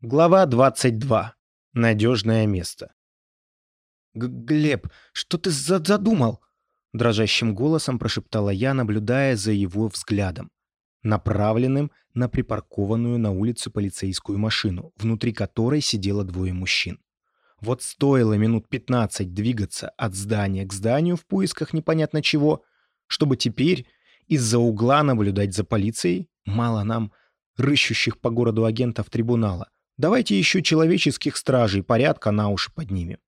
Глава 22. Надежное место. Г «Глеб, что ты за задумал?» Дрожащим голосом прошептала я, наблюдая за его взглядом, направленным на припаркованную на улице полицейскую машину, внутри которой сидело двое мужчин. Вот стоило минут 15 двигаться от здания к зданию в поисках непонятно чего, чтобы теперь из-за угла наблюдать за полицией, мало нам рыщущих по городу агентов трибунала, Давайте еще человеческих стражей порядка на уши поднимем.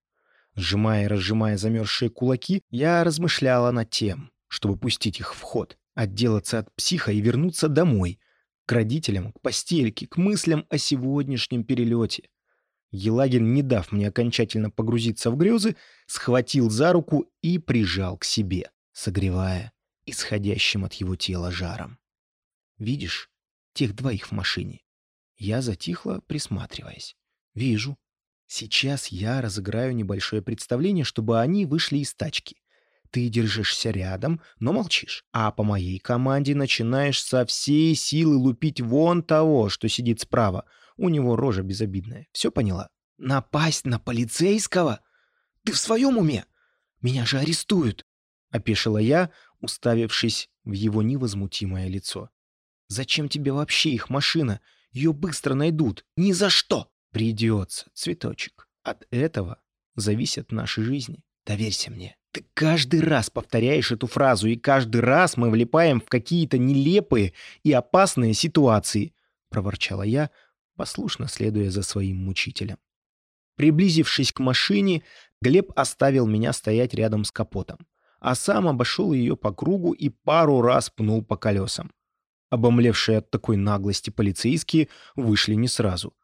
Сжимая и разжимая замерзшие кулаки, я размышляла над тем, чтобы пустить их в ход, отделаться от психа и вернуться домой, к родителям, к постельке, к мыслям о сегодняшнем перелете. Елагин, не дав мне окончательно погрузиться в грезы, схватил за руку и прижал к себе, согревая исходящим от его тела жаром. «Видишь тех двоих в машине? Я затихла, присматриваясь. «Вижу. Сейчас я разыграю небольшое представление, чтобы они вышли из тачки. Ты держишься рядом, но молчишь. А по моей команде начинаешь со всей силы лупить вон того, что сидит справа. У него рожа безобидная. Все поняла? Напасть на полицейского? Ты в своем уме? Меня же арестуют!» — опешила я, уставившись в его невозмутимое лицо. «Зачем тебе вообще их машина? Ее быстро найдут. Ни за что. Придется, цветочек. От этого зависят наши жизни. Доверься мне. Ты каждый раз повторяешь эту фразу, и каждый раз мы влипаем в какие-то нелепые и опасные ситуации, проворчала я, послушно следуя за своим мучителем. Приблизившись к машине, Глеб оставил меня стоять рядом с капотом, а сам обошел ее по кругу и пару раз пнул по колесам. Обомлевшие от такой наглости полицейские вышли не сразу.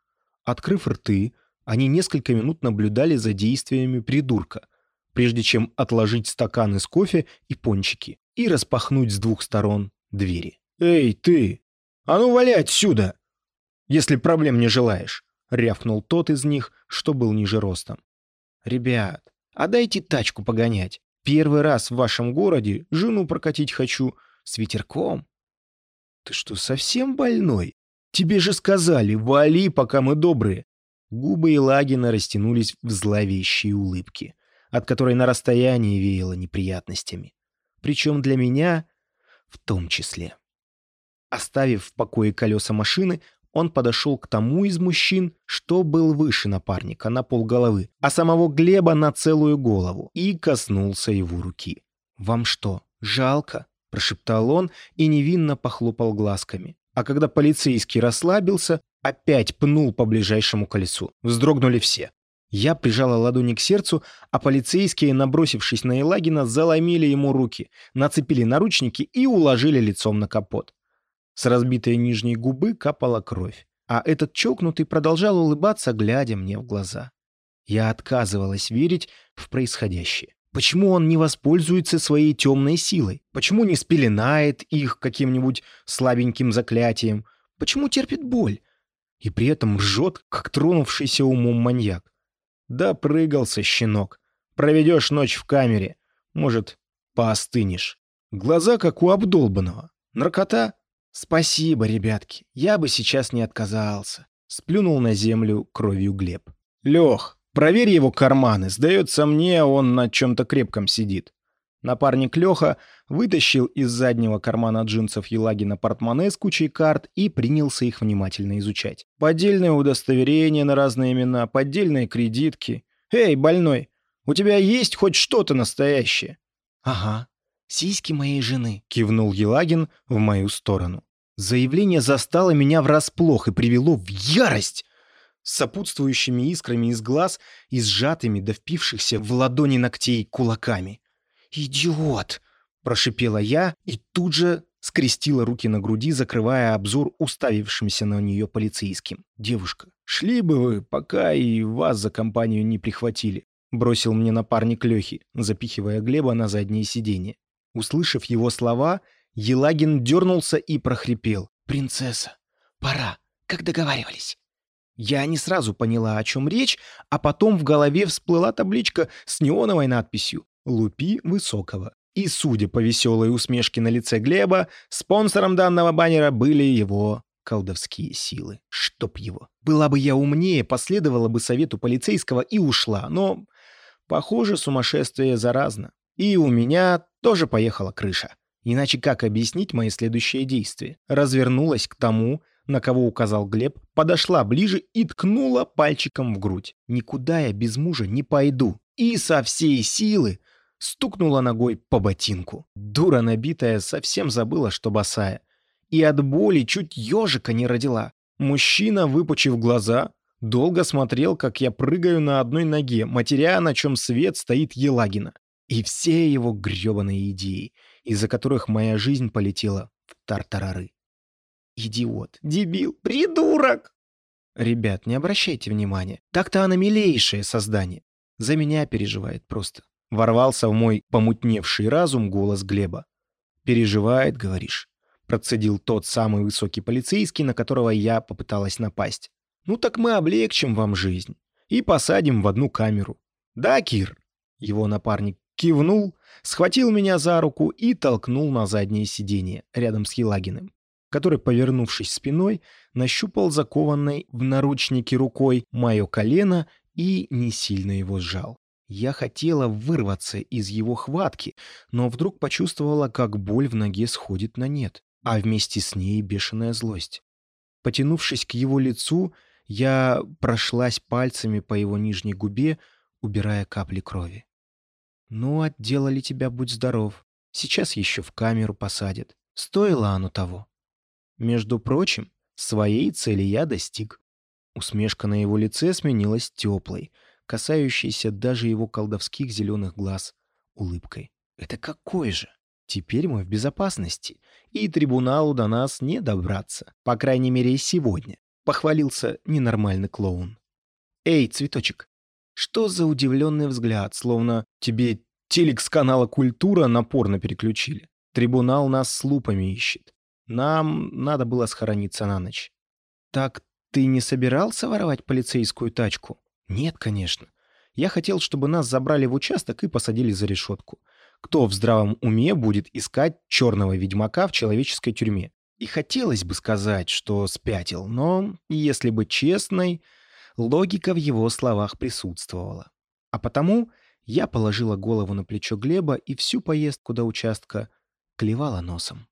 Открыв рты, они несколько минут наблюдали за действиями придурка, прежде чем отложить стаканы с кофе и пончики и распахнуть с двух сторон двери. «Эй, ты! А ну валяй отсюда! Если проблем не желаешь!» — рявкнул тот из них, что был ниже ростом. «Ребят, а дайте тачку погонять. Первый раз в вашем городе жену прокатить хочу с ветерком «Ты что, совсем больной? Тебе же сказали, вали, пока мы добрые!» Губы Елагина растянулись в зловещие улыбки, от которой на расстоянии веяло неприятностями. Причем для меня в том числе. Оставив в покое колеса машины, он подошел к тому из мужчин, что был выше напарника на полголовы, а самого Глеба на целую голову, и коснулся его руки. «Вам что, жалко?» — прошептал он и невинно похлопал глазками. А когда полицейский расслабился, опять пнул по ближайшему колесу. Вздрогнули все. Я прижала ладони к сердцу, а полицейские, набросившись на Елагина, заломили ему руки, нацепили наручники и уложили лицом на капот. С разбитой нижней губы капала кровь, а этот чокнутый продолжал улыбаться, глядя мне в глаза. Я отказывалась верить в происходящее. Почему он не воспользуется своей темной силой? Почему не спеленает их каким-нибудь слабеньким заклятием? Почему терпит боль? И при этом ржет, как тронувшийся умом маньяк. Да прыгался, щенок. Проведешь ночь в камере. Может, поостынешь. Глаза, как у обдолбанного. Наркота? Спасибо, ребятки. Я бы сейчас не отказался. Сплюнул на землю кровью Глеб. Лех, Проверь его карманы. Сдается мне, он на чем-то крепком сидит. Напарник Леха вытащил из заднего кармана джинсов Елагина портмоне с кучей карт и принялся их внимательно изучать. Поддельные удостоверения на разные имена, поддельные кредитки. «Эй, больной, у тебя есть хоть что-то настоящее?» «Ага, сиськи моей жены», — кивнул Елагин в мою сторону. Заявление застало меня врасплох и привело в ярость с сопутствующими искрами из глаз и сжатыми до впившихся в ладони ногтей кулаками. «Идиот!» – прошипела я и тут же скрестила руки на груди, закрывая обзор уставившимся на нее полицейским. «Девушка, шли бы вы, пока и вас за компанию не прихватили», – бросил мне напарник Лехи, запихивая Глеба на заднее сиденье. Услышав его слова, Елагин дернулся и прохрипел. «Принцесса, пора, как договаривались». Я не сразу поняла, о чем речь, а потом в голове всплыла табличка с неоновой надписью «Лупи Высокого». И, судя по веселой усмешке на лице Глеба, спонсором данного баннера были его Колдовские силы. Чтоб его. Была бы я умнее, последовала бы совету полицейского и ушла. Но, похоже, сумасшествие заразно. И у меня тоже поехала крыша. Иначе как объяснить мои следующие действия? Развернулась к тому, на кого указал Глеб, подошла ближе и ткнула пальчиком в грудь. Никуда я без мужа не пойду. И со всей силы стукнула ногой по ботинку. Дура набитая совсем забыла, что босая. И от боли чуть ежика не родила. Мужчина, выпучив глаза, долго смотрел, как я прыгаю на одной ноге, матеря, на чем свет стоит Елагина. И все его грёбаные идеи, из-за которых моя жизнь полетела в тартарары. Идиот, дебил, придурок! Ребят, не обращайте внимания. Так-то она милейшее создание. За меня переживает просто. Ворвался в мой помутневший разум голос Глеба. «Переживает, говоришь?» Процедил тот самый высокий полицейский, на которого я попыталась напасть. «Ну так мы облегчим вам жизнь и посадим в одну камеру. Да, Кир?» Его напарник кивнул, схватил меня за руку и толкнул на заднее сиденье рядом с Елагиным, который, повернувшись спиной, нащупал закованной в наручники рукой мое колено и не сильно его сжал. Я хотела вырваться из его хватки, но вдруг почувствовала, как боль в ноге сходит на нет, а вместе с ней бешеная злость. Потянувшись к его лицу, я прошлась пальцами по его нижней губе, убирая капли крови. «Ну, отделали тебя, будь здоров. Сейчас еще в камеру посадят. Стоило оно того». Между прочим, своей цели я достиг. Усмешка на его лице сменилась теплой, касающейся даже его колдовских зеленых глаз, улыбкой. «Это какой же? Теперь мы в безопасности, и трибуналу до нас не добраться, по крайней мере, сегодня», — похвалился ненормальный клоун. «Эй, цветочек, что за удивленный взгляд, словно тебе телек с канала «Культура» напорно переключили? Трибунал нас с лупами ищет. Нам надо было схорониться на ночь. Так ты не собирался воровать полицейскую тачку? Нет, конечно. Я хотел, чтобы нас забрали в участок и посадили за решетку. Кто в здравом уме будет искать черного ведьмака в человеческой тюрьме? И хотелось бы сказать, что спятил, но, если быть честной, Логика в его словах присутствовала. А потому я положила голову на плечо Глеба и всю поездку до участка клевала носом.